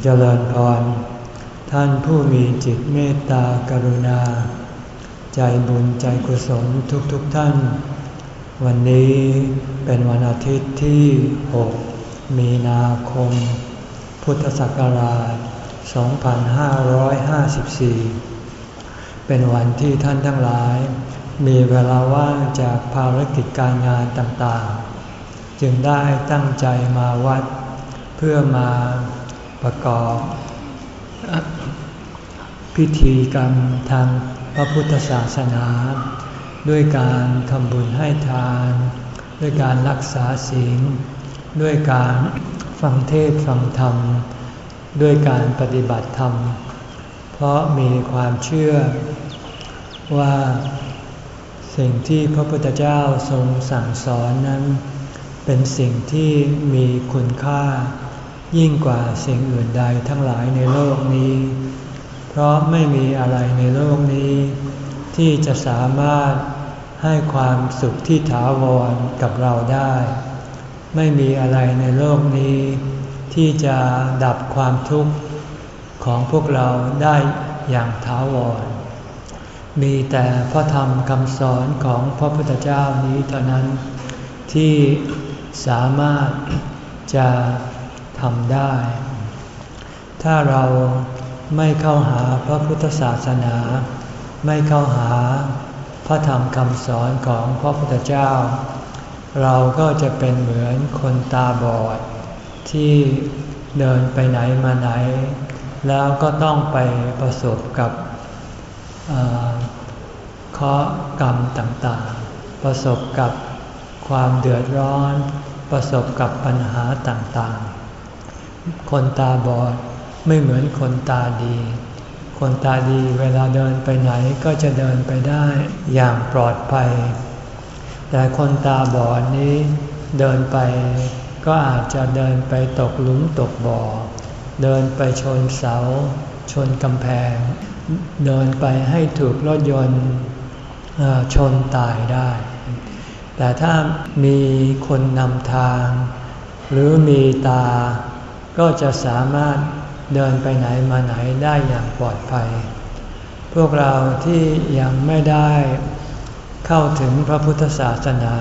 เจริญพร ท่านผู้มีจิตเมตตากรุณา ใจบุญใจกุศลทุกๆทท่าน วันนี้เป็นวันอาทิตย์ที่ 6 มีนาคม พุทธศักราช 2554 เป็นวันที่ท่านทั้งหลาย มีเวลาว่างจากภารกิจการงานต่างๆ จึงได้ตั้งใจมาวัด เพื่อมา ประกอบ พิธีกรรมทางพระพุทธศาสนา ด้วยการทำบุญให้ทาน ด้วยการรักษาศีลด้วยการฟังเทศฟังธรรม ด้วยการปฏิบัติธรรม เพราะมีความเชื่อว่าสิ่งที่พระพุทธเจ้าทรงสั่งสอนนั้น เป็นสิ่งที่มีคุณค่า ยิ่งกว่าสิ่งอื่นใดทั้งหลายในโลกนี้ เพราะไม่มีอะไรในโลกนี้ ที่จะสามารถให้ความสุขที่ถาวรกับเราได้ ไม่มีอะไรในโลกนี้ ที่จะดับความทุกข์ของพวกเราได้อย่างถาวร มีแต่พระธรรมคำสอนของพระพุทธเจ้านี้เท่านั้น ที่สามารถจะ ทำได้ ถ้าเราไม่เข้าหาพระพุทธศาสนา ไม่เข้าหาพระธรรมคำสอนของพระพุทธเจ้า เราก็จะเป็นเหมือนคนตาบอด ที่เดินไปไหนมาไหน แล้วก็ต้องไปประสบกับเคราะกรรมต่างๆ ประสบกับความเดือดร้อน ประสบกับปัญหาต่างๆ คนตาบอดไม่เหมือนคนตาดี คนตาดีเวลาเดินไปไหนก็จะเดินไปได้อย่างปลอดภัย แต่คนตาบอดนี้เดินไปก็อาจจะเดินไปตกหลุมตกบ่อ เดินไปชนเสา ชนกำแพง เดินไปให้ถูกรถยนต์ชนตายได้ แต่ถ้ามีคนนำทาง หรือมีตา ก็จะสามารถเดินไปไหนมาไหนได้อย่างปลอดภัย พวกเราที่ยังไม่ได้เข้าถึงพระพุทธศาสนา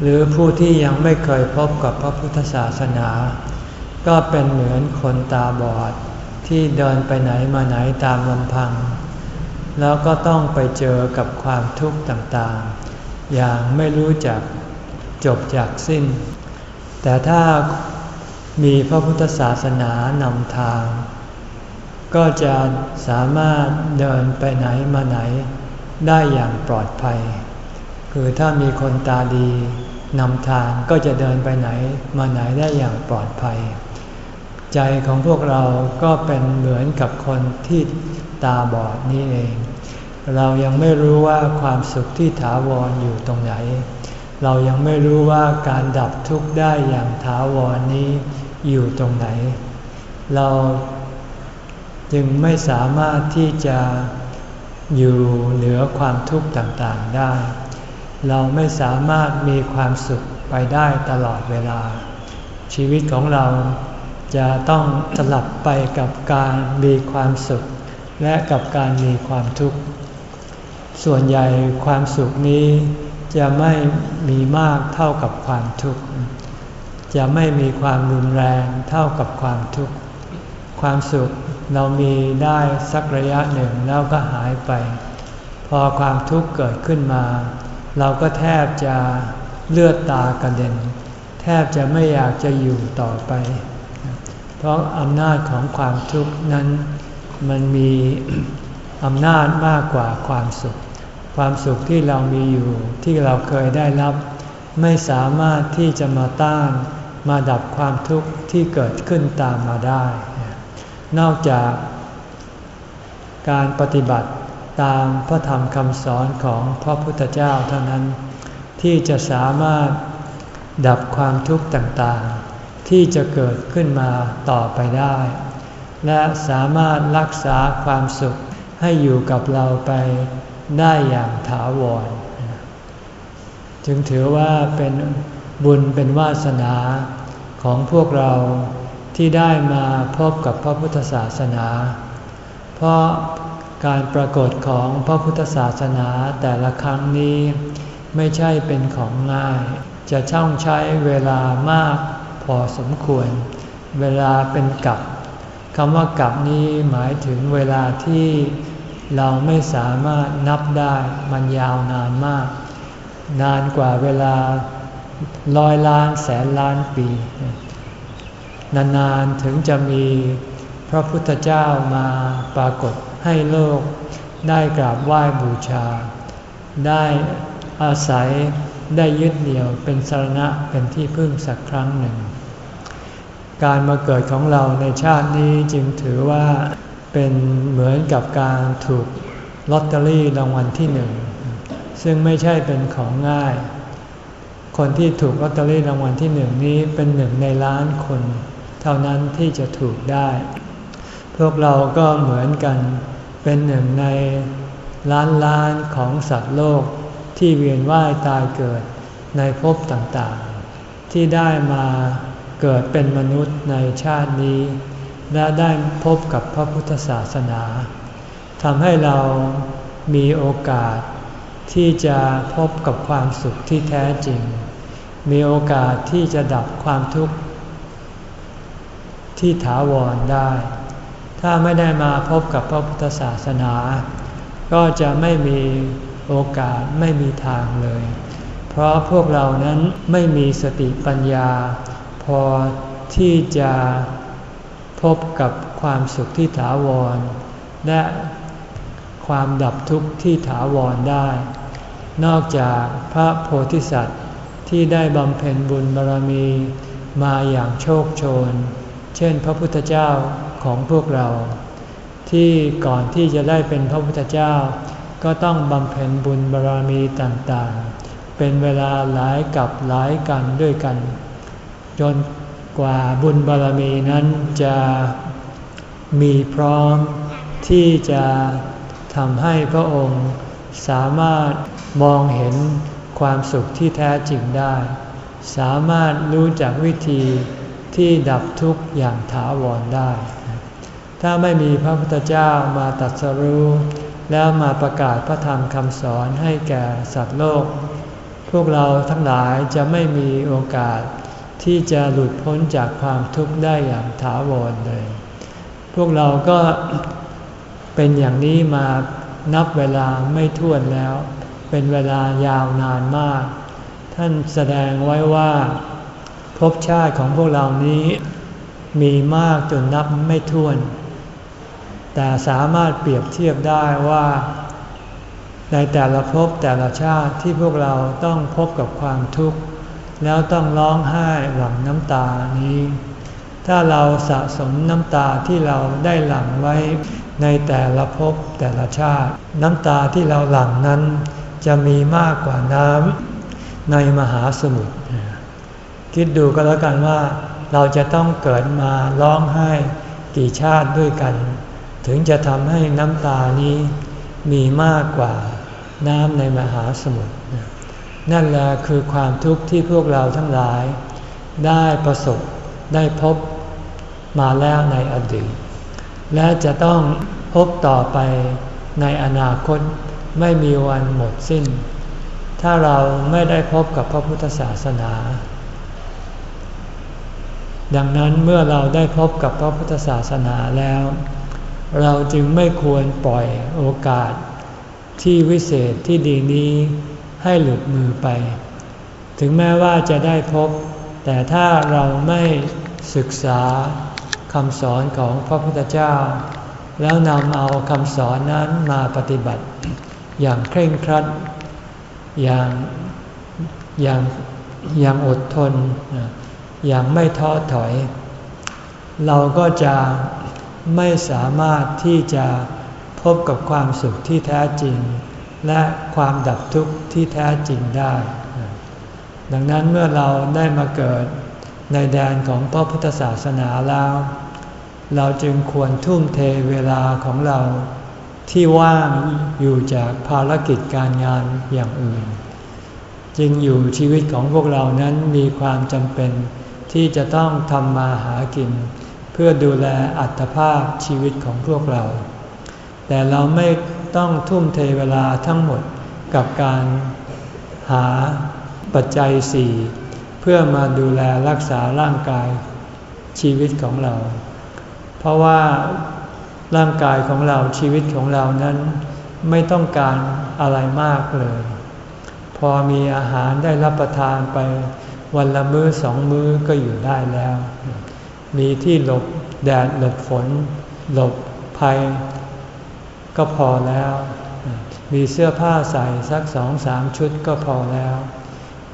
หรือผู้ที่ยังไม่เคยพบกับพระพุทธศาสนา ก็เป็นเหมือนคนตาบอดที่เดินไปไหนมาไหนตามลำพัง แล้วก็ต้องไปเจอกับความทุกข์ต่างๆ อย่างไม่รู้จักจบจากสิ้น แต่ถ้า มีพระพุทธศาสนานำทาง ก็จะสามารถเดินไปไหนมาไหนได้อย่างปลอดภัย คือถ้ามีคนตาดีนำทางก็จะเดินไปไหนมาไหนได้อย่างปลอดภัย ใจของพวกเราก็เป็นเหมือนกับคนที่ตาบอดนี่เอง เรายังไม่รู้ว่าความสุขที่ถาวรออยู่ตรงไหน เรายังไม่รู้ว่าการดับทุกข์ได้อย่างถาวรนนี้ อยู่ตรงไหน เราจึงไม่สามารถที่จะอยู่เหนือความทุกข์ต่างๆได้ เราไม่สามารถมีความสุขไปได้ตลอดเวลา ชีวิตของเราจะต้องสลับไปกับการมีความสุข และกับการมีความทุกข์ ส่วนใหญ่ความสุขนี้จะไม่มีมากเท่ากับความทุกข์ จะไม่มีความรุนแรงเท่ากับความทุกข์ ความสุขเรามีได้สักระยะหนึ่งแล้วก็หายไป พอความทุกข์เกิดขึ้นมา เราก็แทบจะเลือดตากระเด็น แทบจะไม่อยากจะอยู่ต่อไป เพราะอำนาจของความทุกข์นั้นมันมีอำนาจมากกว่าความสุข ความสุขที่เรามีอยู่ที่เราเคยได้รับ ไม่สามารถที่จะมาต้าน มาดับความทุกข์ที่เกิดขึ้นตามมาได้ นอกจากการปฏิบัติตามพระธรรมคำสอนของพระพุทธเจ้าเท่านั้น ที่จะสามารถดับความทุกข์ต่างๆ ที่จะเกิดขึ้นมาต่อไปได้ และสามารถรักษาความสุขให้อยู่กับเราไปได้อย่างถาวร จึงถือว่าเป็น บุญเป็นวาสนาของพวกเราที่ได้มาพบกับพระพุทธศาสนา เพราะการปรากฏของพระพุทธศาสนาแต่ละครั้งนี้ ไม่ใช่เป็นของง่าย จะช่องใช้เวลามากพอสมควร เวลาเป็นกับคำว่ากับนี้หมายถึงเวลาที่เราไม่สามารถนับได้มันยาวนานมาก นานกว่าเวลา ร้อยล้านแสนล้านปี นานๆถึงจะมีพระพุทธเจ้ามาปรากฏให้โลก ได้กราบไหว้บูชา ได้อาศัยได้ยึดเหนี่ยวเป็นสรณะเป็นที่พึ่งสักครั้งหนึ่ง การมาเกิดของเราในชาตินี้จึงถือว่าเป็นเหมือนกับการถูกลอตเตอรี่รางวัลที่หนึ่ง ซึ่งไม่ใช่เป็นของง่าย คนที่ถูกลอตเตอรี่รางวัลที่หนึ่งนี้เป็นหนึ่งในล้านคน เท่านั้นที่จะถูกได้ พวกเราก็เหมือนกันเป็นหนึ่งในล้านล้านของสัตว์โลกที่เวียนว่ายตายเกิดในภพต่างๆ ที่ได้มาเกิดเป็นมนุษย์ในชาตินี้ และได้พบกับพระพุทธศาสนาทำให้เรามีโอกาส ที่จะพบกับความสุขที่แท้จริง มีโอกาสที่จะดับความทุกข์ที่ถาวรได้ ถ้าไม่ได้มาพบกับพระพุทธศาสนา ก็จะไม่มีโอกาสไม่มีทางเลย เพราะพวกเรานั้นไม่มีสติปัญญา พอที่จะพบกับความสุขที่ถาวร และ ความดับทุกข์ที่ถาวรได้ นอกจากพระโพธิสัตว์ที่ได้บำเพ็ญบุญบารมีมาอย่างโชคโชน เช่นพระพุทธเจ้าของพวกเรา ที่ก่อนที่จะได้เป็นพระพุทธเจ้า ก็ต้องบำเพ็ญบุญบารรมีต่างๆ เป็นเวลาหลายกับหลายกันด้วยกัน จนกว่าบุญบารรมีนั้นจะมีพร้อมที่จะ ทำให้พระองค์สามารถมองเห็นความสุขที่แท้จริงได้ สามารถรู้จักวิธีที่ดับทุกข์อย่างถาวรได้ ถ้าไม่มีพระพุทธเจ้ามาตัดสรู้ แล้วมาประกาศพระธรรมคำสอนให้แก่สัตว์โลก พวกเราทั้งหลายจะไม่มีโอกาสที่จะหลุดพ้นจากความทุกข์ได้อย่างถาวรเลย พวกเราก็ เป็นอย่างนี้มานับเวลาไม่ท้วนแล้ว เป็นเวลายาวนานมาก ท่านแสดงไว้ว่าภพชาติของพวกเรานี้ มีมากจนนับไม่ท้วน แต่สามารถเปรียบเทียบได้ว่า ในแต่ละภพแต่ละชาติที่พวกเราต้องพบกับความทุกข์ แล้วต้องร้องไห้หลั่งน้ำตานี้ ถ้าเราสะสมน้ำตาที่เราได้หลั่งไว้ ในแต่ละภพแต่ละชาติ น้ำตาที่เราหลั่งนั้น จะมีมากกว่าน้ำในมหาสมุทรคิดดูก็แล้วกันว่า เราจะต้องเกิดมาร้องไห้กี่ชาติด้วยกัน ถึงจะทำให้น้ำตานี้มีมากกว่าน้ำในมหาสมุทรนั่นแหละคือความทุกข์ที่พวกเราทั้งหลาย ได้ประสบได้พบมาแล้วในอดีต และจะต้องพบต่อไปในอนาคตไม่มีวันหมดสิ้น ถ้าเราไม่ได้พบกับพระพุทธศาสนา ดังนั้นเมื่อเราได้พบกับพระพุทธศาสนาแล้ว เราจึงไม่ควรปล่อยโอกาส ที่วิเศษที่ดีนี้ให้หลุดมือไป ถึงแม้ว่าจะได้พบ แต่ถ้าเราไม่ศึกษา คำสอนของพระพุทธเจ้า แล้วนำเอาคำสอนนั้นมาปฏิบัติ อย่างเคร่งครัด อย่างอย่างอย่างอดทน อย่างไม่ท้อถอย เราก็จะไม่สามารถที่จะพบกับความสุขที่แท้จริง และความดับทุกข์ที่แท้จริงได้ ดังนั้นเมื่อเราได้มาเกิดในแดนของพระพุทธศาสนาแล้ว เราจึงควรทุ่มเทเวลาของเรา ที่ว่างอยู่จากภารกิจการงานอย่างอื่น จึงอยู่ชีวิตของพวกเรานั้นมีความจำเป็น ที่จะต้องทำมาหากิน เพื่อดูแลอัตภาพชีวิตของพวกเรา แต่เราไม่ต้องทุ่มเทเวลาทั้งหมดกับการหาปัจจัยสี่เพื่อมาดูแลรักษาร่างกายชีวิตของเรา เพราะว่าร่างกายของเราชีวิตของเรานั้น ไม่ต้องการอะไรมากเลย พอมีอาหารได้รับประทานไปวันละมื้อสองมื้อก็อยู่ได้แล้ว มีที่หลบแดดหลบฝน หลบภัย ก็พอแล้ว มีเสื้อผ้าใส่สักสองสามชุดก็พอแล้ว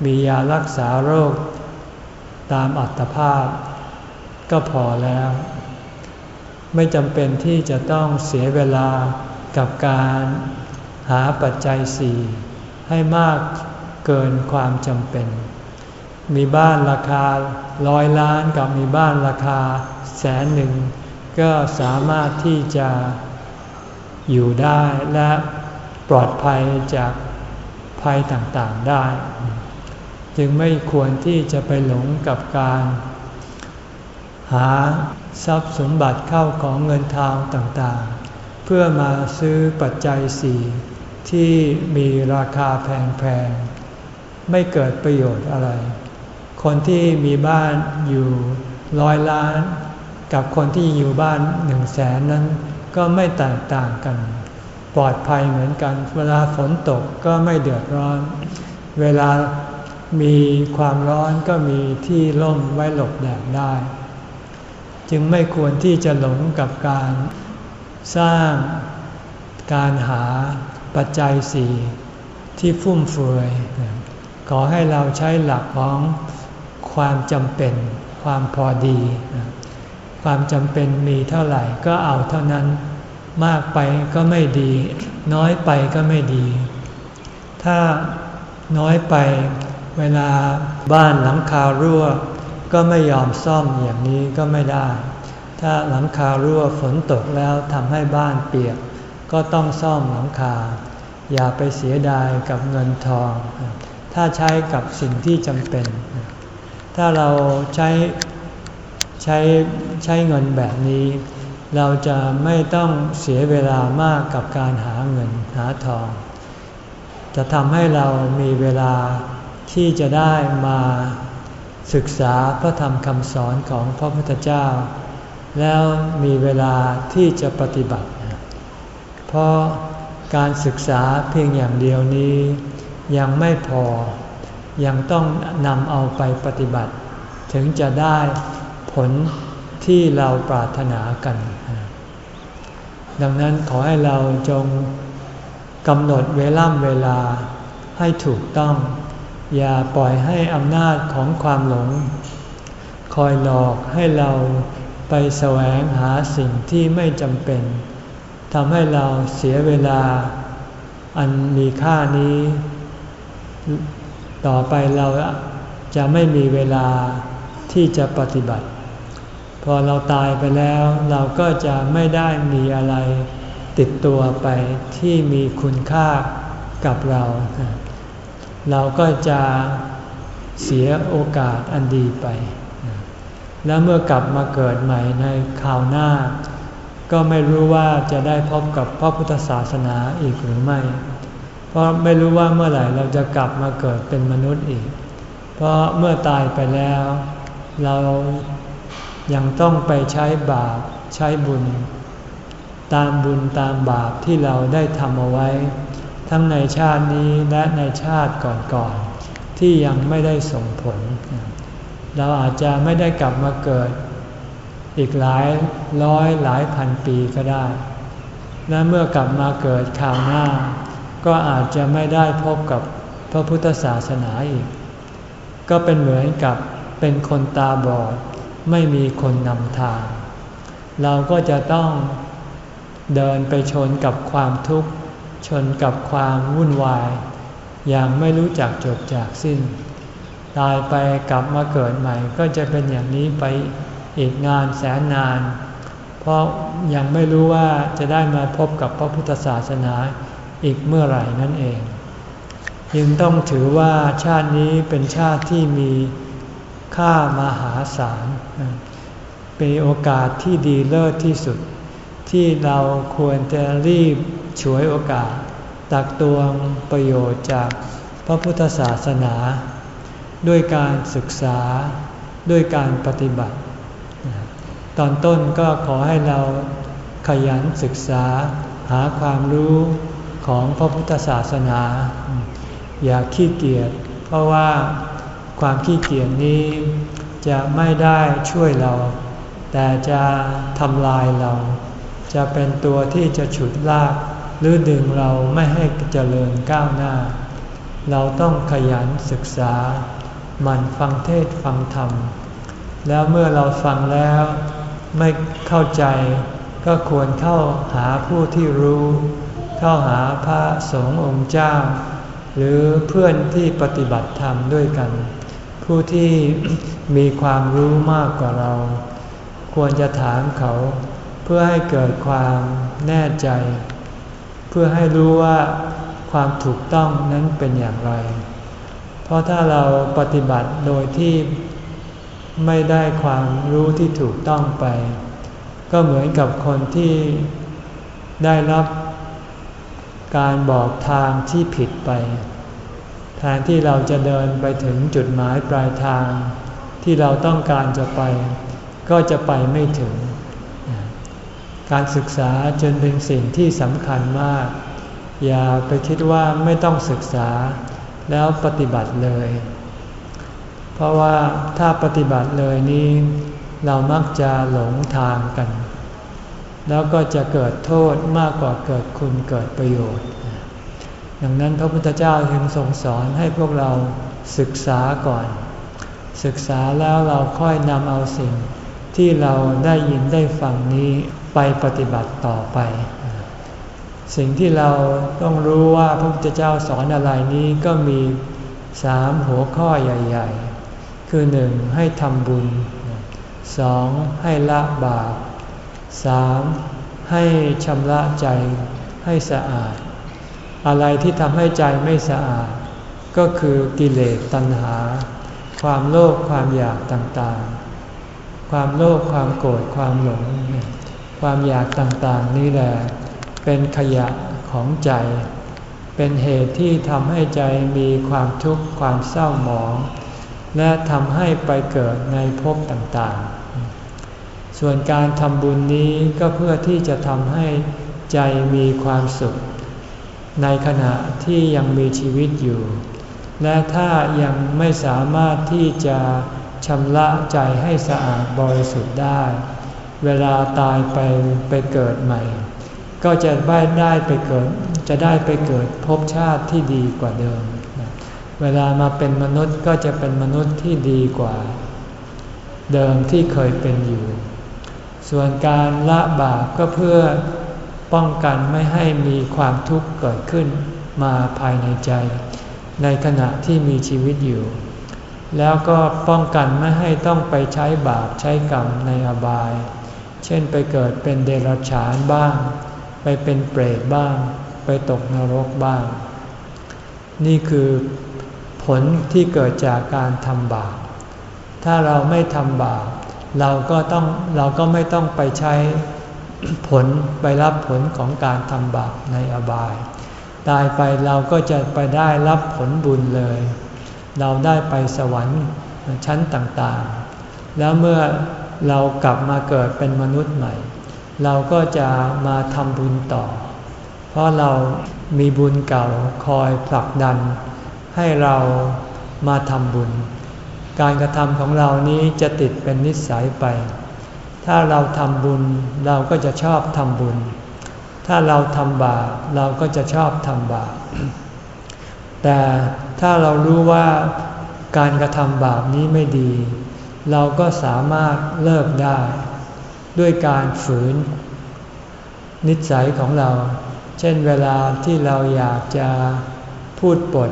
มียารักษาโรคตามอัตภาพ ก็พอแล้ว ไม่จำเป็นที่จะต้องเสียเวลากับการหาปัจจัยสี่ให้มากเกินความจำเป็น มีบ้านราคาร้อยล้านกับมีบ้านราคาแสนหนึ่ง ก็สามารถที่จะอยู่ได้และปลอดภัยจากภัยต่างๆได้ จึงไม่ควรที่จะไปหลงกับการ หาทรัพย์สมบัติเข้าของเงินทองต่างๆ เพื่อมาซื้อปัจจัยสี่ที่มีราคาแพงๆ ไม่เกิดประโยชน์อะไร คนที่มีบ้านอยู่ร้อยล้าน กับคนที่อยู่บ้านหนึ่งแสนนั้นก็ไม่แตกต่างกัน ปลอดภัยเหมือนกัน เวลาฝนตกก็ไม่เดือดร้อน เวลามีความร้อนก็มีที่ร่มไว้หลบแดดได้ จึงไม่ควรที่จะหลงกับการสร้างการหาปัจจัยสี่ที่ฟุ่มเฟือย ขอให้เราใช้หลักของความจำเป็น ความพอดี ความจำเป็นมีเท่าไหร่ก็เอาเท่านั้น มากไปก็ไม่ดี น้อยไปก็ไม่ดี ถ้าน้อยไปเวลาบ้านหลังคารั่ว ก็ไม่ยอมซ่อมอย่างนี้ก็ไม่ได้ ถ้าหลังคารั่วฝนตกแล้วทำให้บ้านเปียก ก็ต้องซ่อมหลังคา อย่าไปเสียดายกับเงินทอง ถ้าใช้กับสิ่งที่จำเป็น ถ้าเราใช้ใช้ใช้เงินแบบนี้ เราจะไม่ต้องเสียเวลามากกับการหาเงินหาทอง จะทำให้เรามีเวลาที่จะได้มา ศึกษาพระธรรมคำสอนของพระพุทธเจ้า แล้วมีเวลาที่จะปฏิบัติ เพราะการศึกษาเพียงอย่างเดียวนี้ ยังไม่พอ ยังต้องนำเอาไปปฏิบัติ ถึงจะได้ผลที่เราปรารถนากัน ดังนั้นขอให้เราจงกำหนดเวล่ำเวลาให้ถูกต้อง อย่าปล่อยให้อำนาจของความหลง คอยหลอกให้เราไปแสวงหาสิ่งที่ไม่จำเป็นทำให้เราเสียเวลา อันมีค่านี้ ต่อไปเราจะไม่มีเวลาที่จะปฏิบัติ พอเราตายไปแล้วเราก็จะไม่ได้มีอะไรติดตัวไปที่มีคุณค่ากับเรา เราก็จะเสียโอกาสอันดีไป แล้วเมื่อกลับมาเกิดใหม่ในคราวหน้า ก็ไม่รู้ว่าจะได้พบกับพระพุทธศาสนาอีกหรือไม่ เพราะไม่รู้ว่าเมื่อไหร่เราจะกลับมาเกิดเป็นมนุษย์อีก เพราะเมื่อตายไปแล้ว เรายังต้องไปใช้บาปใช้บุญ ตามบุญตามบาปที่เราได้ทำเอาไว้ ทั้งในชาตินี้และในชาติก่อนๆที่ยังไม่ได้ส่งผล เราอาจจะไม่ได้กลับมาเกิด อีกหลายร้อยหลายพันปีก็ได้ และเมื่อกลับมาเกิดข่าวหน้า ก็อาจจะไม่ได้พบกับพระพุทธศาสนาอีก ก็เป็นเหมือนกับเป็นคนตาบอด ไม่มีคนนำทาง เราก็จะต้องเดินไปชนกับความทุกข์ ชนกับความวุ่นวาย อย่างไม่รู้จักจบจากสิ้น ตายไปกลับมาเกิดใหม่ก็จะเป็นอย่างนี้ไปอีกนานแสนนาน เพราะยังไม่รู้ว่าจะได้มาพบกับพระพุทธศาสนาอีกเมื่อไหร่นั่นเอง ยังต้องถือว่าชาตินี้เป็นชาติที่มีค่ามหาศาลเป็นโอกาสที่ดีเลิศที่สุด ที่เราควรจะรีบ ฉวยโอกาส ตักตวงประโยชน์จากพระพุทธศาสนา ด้วยการศึกษาด้วยการปฏิบัติ ตอนต้นก็ขอให้เราขยันศึกษาหาความรู้ของพระพุทธศาสนา อย่าขี้เกียจเพราะว่าความขี้เกียจนี้จะไม่ได้ช่วยเรา แต่จะทำลายเรา จะเป็นตัวที่จะฉุดลาก หรือดึงเราไม่ให้เจริญก้าวหน้า เราต้องขยันศึกษาหมั่นฟังเทศฟังธรรม แล้วเมื่อเราฟังแล้วไม่เข้าใจ ก็ควรเข้าหาผู้ที่รู้ เข้าหาพระสงฆ์องค์เจ้า หรือเพื่อนที่ปฏิบัติธรรมด้วยกัน ผู้ที่มีความรู้มากกว่าเรา ควรจะถามเขาเพื่อให้เกิดความแน่ใจ เพื่อให้รู้ว่าความถูกต้องนั้นเป็นอย่างไร เพราะถ้าเราปฏิบัติโดยที่ไม่ได้ความรู้ที่ถูกต้องไป ก็เหมือนกับคนที่ได้รับการบอกทางที่ผิดไปแทนที่เราจะเดินไปถึงจุดหมายปลายทาง ที่เราต้องการจะไป ก็จะไปไม่ถึง การศึกษาจนเป็นสิ่งที่สำคัญมาก อย่าไปคิดว่าไม่ต้องศึกษาแล้วปฏิบัติเลย เพราะว่าถ้าปฏิบัติเลยนี้ เรามักจะหลงทางกัน แล้วก็จะเกิดโทษมากกว่าเกิดคุณเกิดประโยชน์ ดังนั้นพระพุทธเจ้าจึงทรงสอนให้พวกเราศึกษาก่อน ศึกษาแล้วเราค่อยนำเอาสิ่งที่เราได้ยินได้ฟังนี้ ไปปฏิบัติต่อไป สิ่งที่เราต้องรู้ว่าพระพุทธเจ้าสอนอะไรนี้ก็มีสามหัวข้อใหญ่ ๆ คือหนึ่งให้ทำบุญสองให้ละบาปสามให้ชำระใจให้สะอาด อะไรที่ทำให้ใจไม่สะอาด ก็คือกิเลสตัณหา ความโลภความอยากต่างๆ ความโลภความโกรธความหลง ความอยากต่างๆนี่แหละเป็นขยะของใจ เป็นเหตุที่ทำให้ใจมีความทุกข์ความเศร้าหมอง และทำให้ไปเกิดในภพต่างๆ ส่วนการทำบุญนี้ก็เพื่อที่จะทำให้ใจมีความสุข ในขณะที่ยังมีชีวิตอยู่ และถ้ายังไม่สามารถที่จะชำระใจให้สะอาดบริสุทธิ์ได้ เวลาตายไปไปเกิดใหม่ ก็จะได้ได้ไปเกิด จะได้ไปเกิดภพชาติที่ดีกว่าเดิม เวลามาเป็นมนุษย์ก็จะเป็นมนุษย์ที่ดีกว่า เดิมที่เคยเป็นอยู่ ส่วนการละบาปก็เพื่อป้องกันไม่ให้มีความทุกข์เกิดขึ้นมาภายในใจ ในขณะที่มีชีวิตอยู่ แล้วก็ป้องกันไม่ให้ต้องไปใช้บาปใช้กรรมในอบาย เช่นไปเกิดเป็นเดรัจฉานบ้าง ไปเป็นเปรตบ้าง ไปตกนรกบ้าง นี่คือผลที่เกิดจากการทำบาป ถ้าเราไม่ทำบาปเราก็ต้องเราก็ไม่ต้องไปใช้ผลไปรับผลของการทำบาปในอบาย ตายไปเราก็จะไปได้รับผลบุญเลย เราได้ไปสวรรค์ชั้นต่างๆ แล้วเมื่อ เรากลับมาเกิดเป็นมนุษย์ใหม่ เราก็จะมาทำบุญต่อ เพราะเรามีบุญเก่าคอยผลักดัน ให้เรามาทำบุญ การกระทำของเรานี้จะติดเป็นนิสัยไป ถ้าเราทำบุญเราก็จะชอบทำบุญ ถ้าเราทำบาปเราก็จะชอบทำบาป แต่ถ้าเรารู้ว่าการกระทำบาปนี้ไม่ดี เราก็สามารถเลิกได้ ด้วยการฝืน นิสัยของเรา เช่นเวลาที่เราอยากจะพูดปด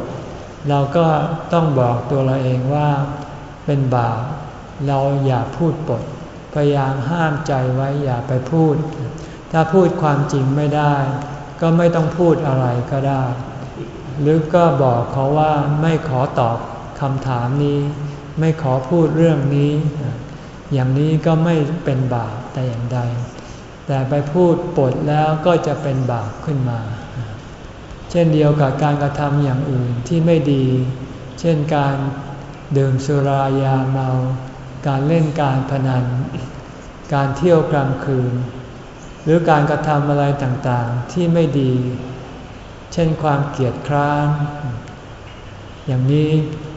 เราก็ต้องบอกตัวเราเองว่าเป็นบาปเราอย่าพูดปด พยายามห้ามใจไว้อย่าไปพูด ถ้าพูดความจริงไม่ได้ ก็ไม่ต้องพูดอะไรก็ได้ หรือก็บอกเขาว่าไม่ขอตอบคำถามนี้ ไม่ขอพูดเรื่องนี้ อย่างนี้ก็ไม่เป็นบาปแต่อย่างใด แต่ไปพูดปดแล้วก็จะเป็นบาปขึ้นมา เช่นเดียวกับการกระทำอย่างอื่นที่ไม่ดี เช่นการดื่มสุรายาเมา การเล่นการพนัน การเที่ยวกลางคืน หรือการกระทำอะไรต่างๆที่ไม่ดี เช่นความเกียดคร้านอย่างนี้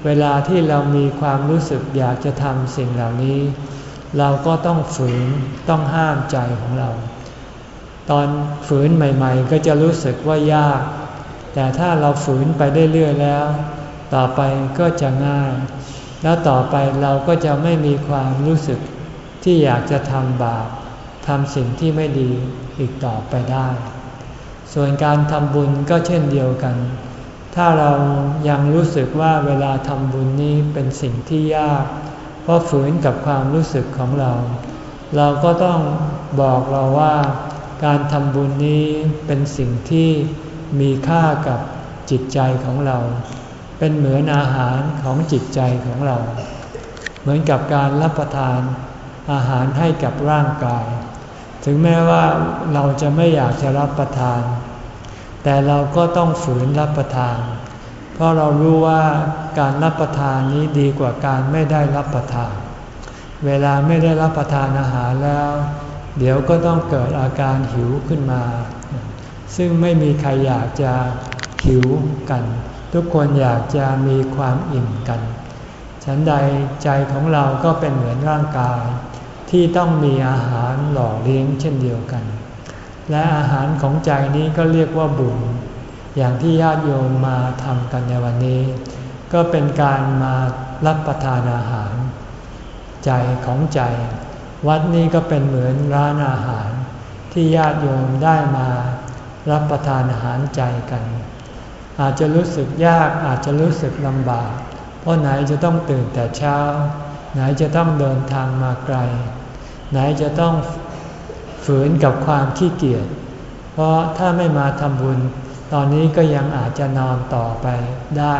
เวลาที่เรามีความรู้สึกอยากจะทำสิ่งเหล่านี้ เราก็ต้องฝืนต้องห้ามใจของเรา ตอนฝืนใหม่ ๆ ก็จะรู้สึกว่ายาก แต่ถ้าเราฝืนไปเรื่อยๆแล้ว ต่อไปก็จะง่าย แล้วต่อไปเราก็จะไม่มีความรู้สึกที่อยากจะทำบาปทำสิ่งที่ไม่ดีอีกต่อไปได้ ส่วนการทำบุญก็เช่นเดียวกัน ถ้าเรายังรู้สึกว่าเวลาทำบุญนี้เป็นสิ่งที่ยาก เพราะฝืนกับความรู้สึกของเรา เราก็ต้องบอกเราว่าการทำบุญนี้เป็นสิ่งที่มีค่ากับจิตใจของเรา เป็นเหมือนอาหารของจิตใจของเรา เหมือนกับการรับประทานอาหารให้กับร่างกาย ถึงแม้ว่าเราจะไม่อยากจะรับประทาน แต่เราก็ต้องฝืนรับประทาน เพราะเรารู้ว่าการรับประทานนี้ดีกว่าการไม่ได้รับประทาน เวลาไม่ได้รับประทานอาหารแล้ว เดี๋ยวก็ต้องเกิดอาการหิวขึ้นมา ซึ่งไม่มีใครอยากจะหิวกัน ทุกคนอยากจะมีความอิ่มกัน ฉันใดใจของเราก็เป็นเหมือนร่างกาย ที่ต้องมีอาหารหล่อเลี้ยงเช่นเดียวกัน และอาหารของใจนี้ก็เรียกว่าบุญ อย่างที่ญาติโยมมาทำกันในวันนี้ ก็เป็นการมารับประทานอาหาร ใจของใจ วัดนี้ก็เป็นเหมือนร้านอาหาร ที่ญาติโยมได้มารับประทานอาหารใจกัน อาจจะรู้สึกยากอาจจะรู้สึกลำบาก เพราะไหนจะต้องตื่นแต่เช้า ไหนจะต้องเดินทางมาไกล ไหนจะต้อง ฝืนกับความขี้เกียจ เพราะถ้าไม่มาทำบุญ ตอนนี้ก็ยังอาจจะนอนต่อไปได้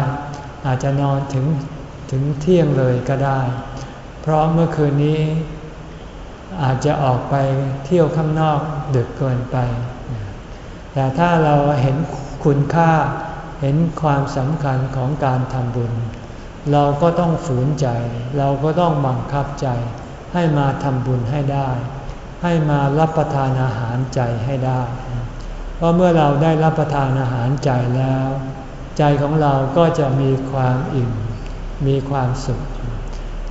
อาจจะนอนถึงถึงเที่ยงเลยก็ได้ เพราะเมื่อคืนนี้อาจจะออกไปเที่ยวข้างนอกดึกเกินไป แต่ถ้าเราเห็นคุณค่าเห็นความสำคัญของการทำบุญ เราก็ต้องฝืนใจ เราก็ต้องบังคับใจให้มาทำบุญให้ได้ ให้มารับประทานอาหารใจให้ได้ เพราะเมื่อเราได้รับประทานอาหารใจแล้ว ใจของเราก็จะมีความอิ่ม มีความสุข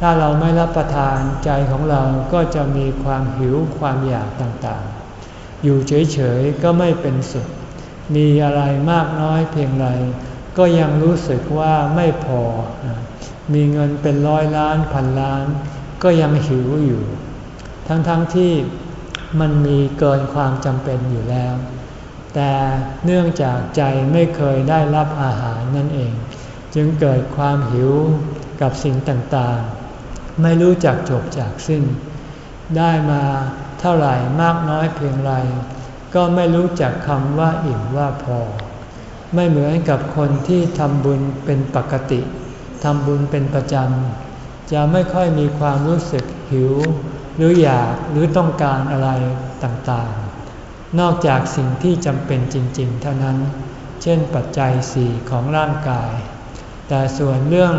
ถ้าเราไม่รับประทานใจของเราก็จะมีความหิวความอยากต่างๆ อยู่เฉยๆ ก็ไม่เป็นสุข มีอะไรมากน้อยเพียงไรก็ยังรู้สึกว่าไม่พอ มีเงินเป็นร้อยล้านพันล้าน ก็ยังหิวอยู่ ทั้งๆทที่มันมีเกินความจำเป็นอยู่แล้ว แต่เนื่องจากใจไม่เคยได้รับอาหารนั่นเอง จึงเกิดความหิวกับสิ่งต่างๆ ไม่รู้จักจบจากสิ้น ได้มาเท่าไหร่มากน้อยเพียงไร ก็ไม่รู้จักคำว่าอิ่มว่าพอ ไม่เหมือนกับคนที่ทำบุญเป็นปกติทำบุญเป็นประจำจะไม่ค่อยมีความรู้สึกหิว หรืออยากหรือต้องการอะไรต่างๆ นอกจากสิ่งที่จำเป็นจริง ๆ เท่านั้น เช่นปัจจัยสี่ของร่างกาย แต่ส่วนเรื่อง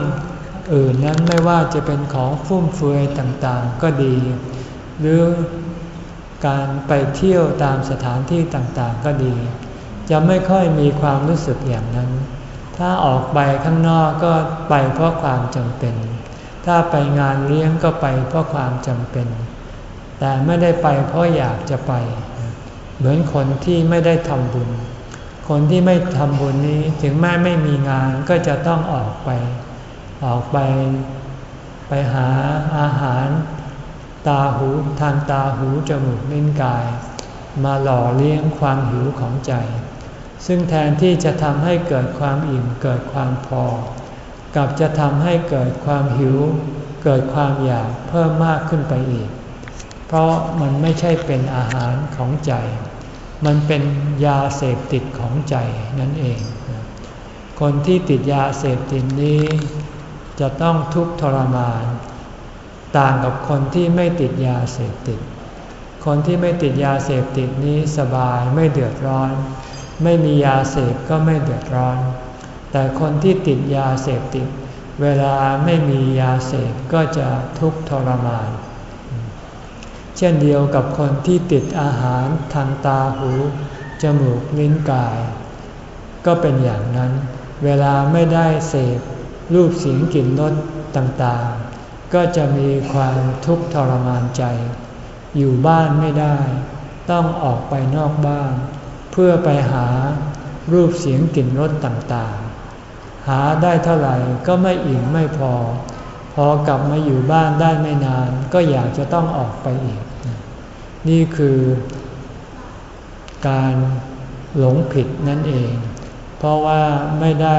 อื่นนั้นไม่ว่าจะเป็นของฟุ่มเฟือยต่างๆ ก็ดี หรือการไปเที่ยวตามสถานที่ต่างๆ ก็ดี จะไม่ค่อยมีความรู้สึกอย่างนั้น ถ้าออกไปข้างนอกก็ไปเพราะความจำเป็น ถ้าไปงานเลี้ยงก็ไปเพราะความจำเป็น แต่ไม่ได้ไปเพราะอยากจะไป เหมือนคนที่ไม่ได้ทำบุญ คนที่ไม่ทำบุญนี้ถึงแม้ไม่มีงานก็จะต้องออกไป ออกไปไปหาอาหาร ตาหูทางตาหูจมูกลิ้นกาย มาหล่อเลี้ยงความหิวของใจ ซึ่งแทนที่จะทำให้เกิดความอิ่มเกิดความพอ กับจะทำให้เกิดความหิว เกิดความอยากเพิ่มมากขึ้นไปอีก เพราะมันไม่ใช่เป็นอาหารของใจ มันเป็นยาเสพติดของใจนั่นเอง คนที่ติดยาเสพติดนี้ จะต้องทุกข์ทรมาน ต่างกับคนที่ไม่ติดยาเสพติด คนที่ไม่ติดยาเสพติดนี้สบายไม่เดือดร้อน ไม่มียาเสพก็ไม่เดือดร้อน แต่คนที่ติดยาเสพติด เวลาไม่มียาเสพก็จะทุกข์ทรมาน เช่นเดียวกับคนที่ติดอาหารทางตาหู จมูกลิ้นกาย ก็เป็นอย่างนั้น เวลาไม่ได้เสพรูปเสียงกลิ่นรสต่างๆ ก็จะมีความทุกข์ทรมานใจ อยู่บ้านไม่ได้ ต้องออกไปนอกบ้าน เพื่อไปหารูปเสียงกลิ่นรสต่างๆ หาได้เท่าไหร่ก็ไม่อิ่มไม่พอ พอกลับมาอยู่บ้านได้ไม่นาน ก็อยากจะต้องออกไปอีก นี่คือ การหลงผิดนั่นเอง เพราะว่าไม่ได้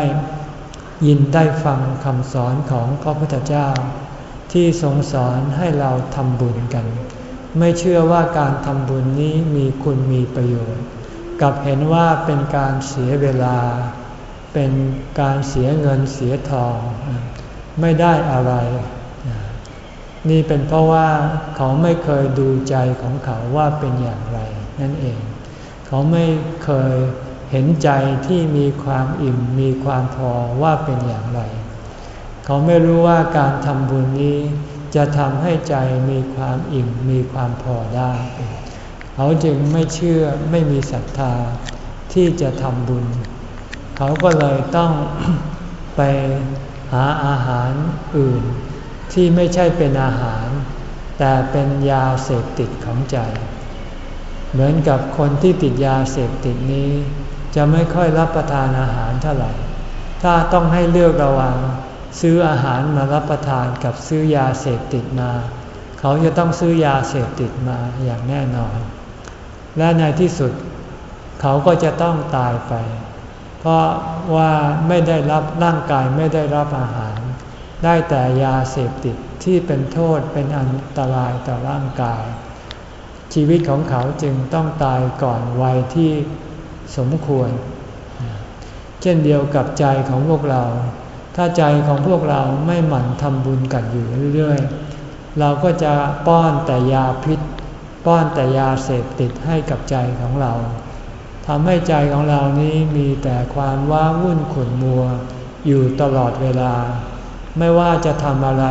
ยินได้ฟังคำสอนของพระพุทธเจ้า ที่ทรงสอนให้เราทำบุญกัน ไม่เชื่อว่าการทำบุญนี้มีคุณมีประโยชน์ กับเห็นว่าเป็นการเสียเวลา เป็นการเสียเงินเสียทอง ไม่ได้อะไร นี่เป็นเพราะว่าเขาไม่เคยดูใจของเขาว่าเป็นอย่างไร นั่นเอง เขาไม่เคยเห็นใจที่มีความอิ่มมีความพอว่าเป็นอย่างไร เขาไม่รู้ว่าการทำบุญนี้จะทำให้ใจมีความอิ่มมีความพอได้ เขาจึงไม่เชื่อไม่มีศรัทธาที่จะทำบุญ เขาก็เลยต้องไปหาอาหารอื่น ที่ไม่ใช่เป็นอาหาร แต่เป็นยาเสพติดของใจ เหมือนกับคนที่ติดยาเสพติดนี้ จะไม่ค่อยรับประทานอาหารเท่าไหร่ ถ้าต้องให้เลือกระหว่างซื้ออาหารมารับประทานกับซื้อยาเสพติดมา เขาจะต้องซื้อยาเสพติดมาอย่างแน่นอน และในที่สุด เขาก็จะต้องตายไป เพราะว่าไม่ได้รับร่างกายไม่ได้รับอาหาร ได้แต่ยาเสพติดที่เป็นโทษเป็นอันตรายต่อร่างกาย ชีวิตของเขาจึงต้องตายก่อนวัยที่สมควร เช่นเดียวกับใจของพวกเรา ถ้าใจของพวกเราไม่หมั่นทำบุญกันอยู่เรื่อยๆ เราก็จะป้อนแต่ยาพิษ ป้อนแต่ยาเสพติดให้กับใจของเรา ทำให้ใจของเรานี้มีแต่ความว้าวุ่นขุ่นมัว อยู่ตลอดเวลา ไม่ว่าจะทำอะไร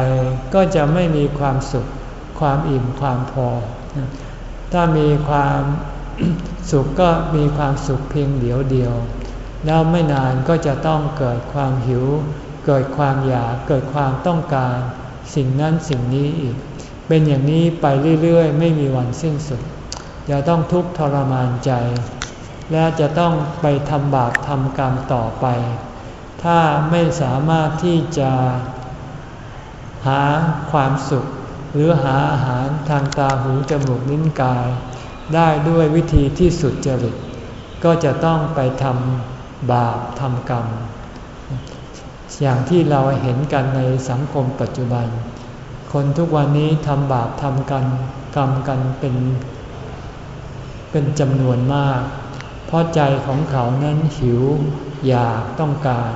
ก็จะไม่มีความสุข ความอิ่มความพอ ถ้ามีความสุขก็มีความสุขเพียงเดียวเดียว แล้วไม่นานก็จะต้องเกิดความหิว เกิดความอยาก เกิดความต้องการ สิ่งนั้นสิ่งนี้อีก เป็นอย่างนี้ไปเรื่อยๆ ไม่มีวันสิ้นสุด จะต้องทุกข์ทรมานใจ และจะต้องไปทำบาปทำกรรมต่อไป ถ้าไม่สามารถที่จะหาความสุข หรือหาอาหารทางตาหูจมูกนิ้นกาย ได้ด้วยวิธีที่สุดจริต ก็จะต้องไปทำบาปทำกรรม อย่างที่เราเห็นกันในสังคมปัจจุบัน คนทุกวันนี้ทำบาปทำกันกรรมกันเป็น เป็นจำนวนมาก เพราะใจของเขานั้นหิว อยากต้องการ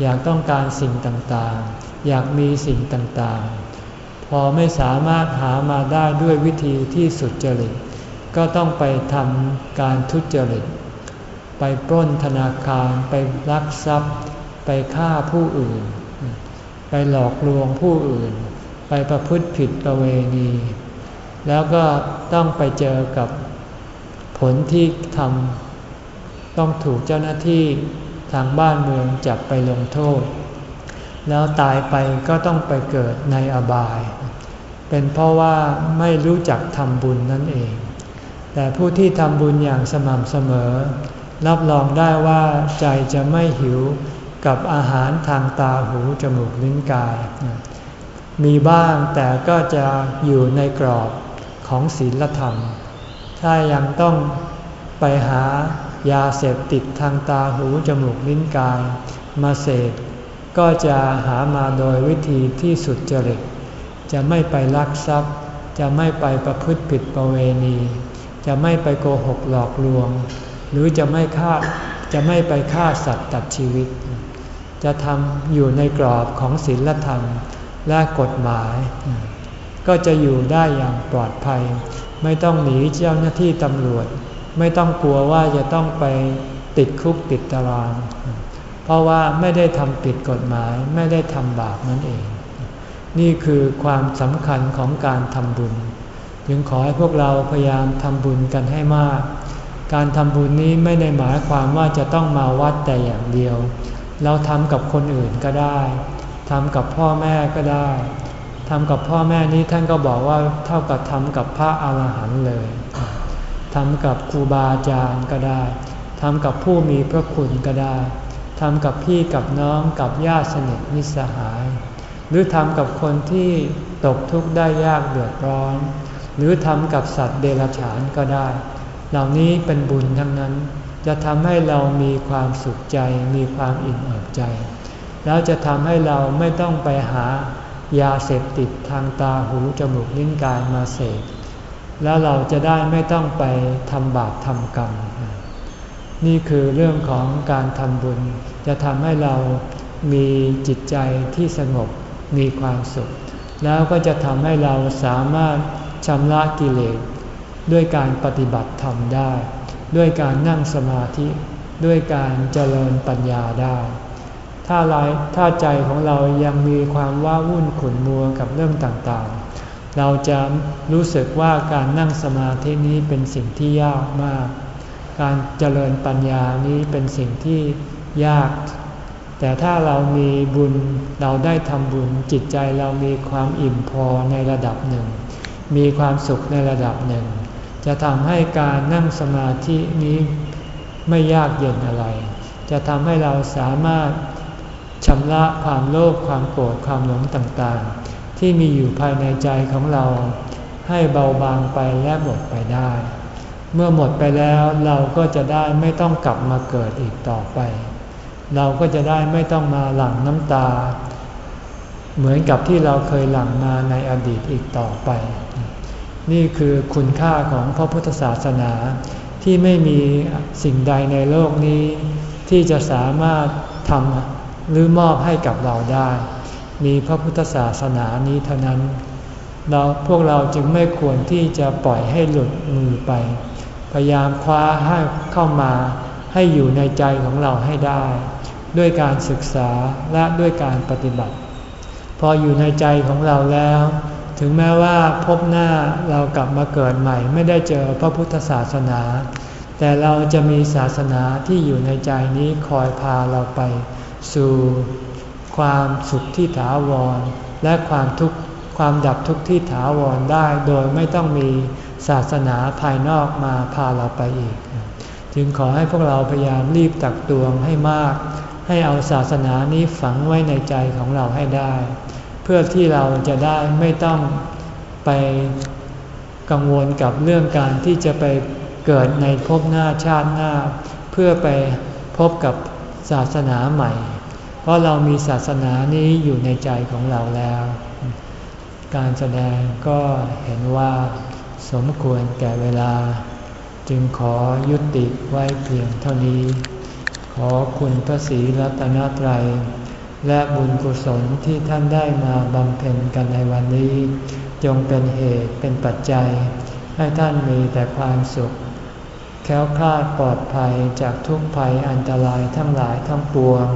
อยากต้องการสิ่งต่างๆ อยากมีสิ่งต่างๆ พอไม่สามารถหามาได้ด้วยวิธีที่สุดจริต ก็ต้องไปทำการทุจริต ไปปล้นธนาคาร ไปลักทรัพย์ ไปฆ่าผู้อื่น ไปหลอกลวงผู้อื่น ไปประพฤติผิดประเวณี แล้วก็ต้องไปเจอกับผลที่ทำ ต้องถูกเจ้าหน้าที่ทางบ้านเมืองจับไปลงโทษ แล้วตายไปก็ต้องไปเกิดในอบาย เป็นเพราะว่าไม่รู้จักทำบุญนั่นเอง แต่ผู้ที่ทำบุญอย่างสม่ำเสมอ รับรองได้ว่าใจจะไม่หิวกับอาหารทางตาหูจมูกลิ้นกาย มีบ้างแต่ก็จะอยู่ในกรอบของศีลธรรม ถ้ายังต้องไปหา ยาเสพติดทางตาหูจมูกลิ้นกายมาเสพก็จะหามาโดยวิธีที่สุดจริต จะไม่ไปลักทรัพย์ จะไม่ไปประพฤติผิดประเวณี จะไม่ไปโกหกหลอกลวง หรือจะไม่ฆ่าจะไม่ไปฆ่าสัตว์ตัดชีวิต จะทำอยู่ในกรอบของศีลธรรมและกฎหมาย ก็จะอยู่ได้อย่างปลอดภัย ไม่ต้องหนีเจ้าหน้าที่ตำรวจ ไม่ต้องกลัวว่าจะต้องไปติดคุกติดตาราง เพราะว่าไม่ได้ทำผิดกฎหมายไม่ได้ทำบาปนั่นเอง นี่คือความสำคัญของการทำบุญ จึงขอให้พวกเราพยายามทำบุญกันให้มาก การทำบุญนี้ไม่ได้หมายความว่าจะต้องมาวัดแต่อย่างเดียว เราทำกับคนอื่นก็ได้ทำกับพ่อแม่ก็ได้ทำกับพ่อแม่นี้ท่านก็บอกว่าเท่ากับทำกับพระอาหารหันต์เลย ทำกับครูบาอาจารย์ก็ได้ทำกับผู้มีพระคุณก็ได้ทำกับพี่กับน้องกับญาติสนิทมิสหาย หรือทำกับคนที่ตกทุกข์ได้ยากเดือดร้อน หรือทำกับสัตว์เดรัจฉานก็ได้ เหล่านี้เป็นบุญทั้งนั้น จะทำให้เรามีความสุขใจมีความอิ่มเอิบใจ แล้วจะทำให้เราไม่ต้องไปหายาเสพติดทางตาหูจมูกลิ้นกายมาเสพ แล้วเราจะได้ไม่ต้องไปทำบาปทำกรรม นี่คือเรื่องของการทำบุญ จะทำให้เรามีจิตใจที่สงบมีความสุข แล้วก็จะทำให้เราสามารถชำระกิเลสด้วยการปฏิบัติธรรมได้ ด้วยการนั่งสมาธิด้วยการเจริญปัญญาได้ ถ้าไรถ้าใจของเรายังมีความว้าวุ่นขุ่นมัวกับเรื่องต่างๆ เราจะรู้สึกว่าการนั่งสมาธินี้เป็นสิ่งที่ยากมาก การเจริญปัญญานี้เป็นสิ่งที่ยาก แต่ถ้าเรามีบุญเราได้ทำบุญจิตใจเรามีความอิ่มพอในระดับหนึ่ง มีความสุขในระดับหนึ่ง จะทำให้การนั่งสมาธินี้ไม่ยากเย็นอะไร จะทำให้เราสามารถชำระความโลภความโกรธความหลงต่างๆ ที่มีอยู่ภายในใจของเรา ให้เบาบางไปและหมดไปได้ เมื่อหมดไปแล้วเราก็จะได้ไม่ต้องกลับมาเกิดอีกต่อไป เราก็จะได้ไม่ต้องมาหลั่งน้ำตา เหมือนกับที่เราเคยหลั่งมาในอดีตอีกต่อไป นี่คือคุณค่าของพระพุทธศาสนาที่ไม่มีสิ่งใดในโลกนี้ ที่จะสามารถทำหรือมอบให้กับเราได้ มีพระพุทธศาสนานี้เท่านั้น เราพวกเราจึงไม่ควรที่จะปล่อยให้หลุดมือไป พยายามคว้าให้เข้ามาให้อยู่ในใจของเราให้ได้ ด้วยการศึกษาและด้วยการปฏิบัติ พออยู่ในใจของเราแล้ว ถึงแม้ว่าพบหน้าเรากลับมาเกิดใหม่ ไม่ได้เจอพระพุทธศาสนา แต่เราจะมีศาสนาที่อยู่ในใจนี้คอยพาเราไป สู่ ความสุขที่ถาวร และความทุกข์ความดับทุกข์ที่ถาวรได้โดยไม่ต้องมีศาสนาภายนอกมาพาเราไปอีก จึงขอให้พวกเราพยายามรีบตักตวงให้มาก ให้เอาศาสนานี้ฝังไว้ในใจของเราให้ได้ เพื่อที่เราจะได้ไม่ต้องไปกังวลกับเรื่องการที่จะไปเกิดในภพหน้าชาติหน้า เพื่อไปพบกับศาสนาใหม่ เพราะเรามีศาสนานี้อยู่ในใจของเราแล้ว การแสดงก็เห็นว่าสมควรแก่เวลา จึงขอยุติไว้เพียงเท่านี้ ขอคุณพระศรีรัตนตรัย และบุญกุศลที่ท่านได้มาบำเพ็ญกันในวันนี้ จงเป็นเหตุเป็นปัจจัย ให้ท่านมีแต่ความสุข แค้วคลาดปลอดภัยจากทุกภัยอันตรายทั้งหลายทั้งปวง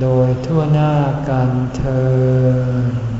โดยทั่วหน้ากันเธอ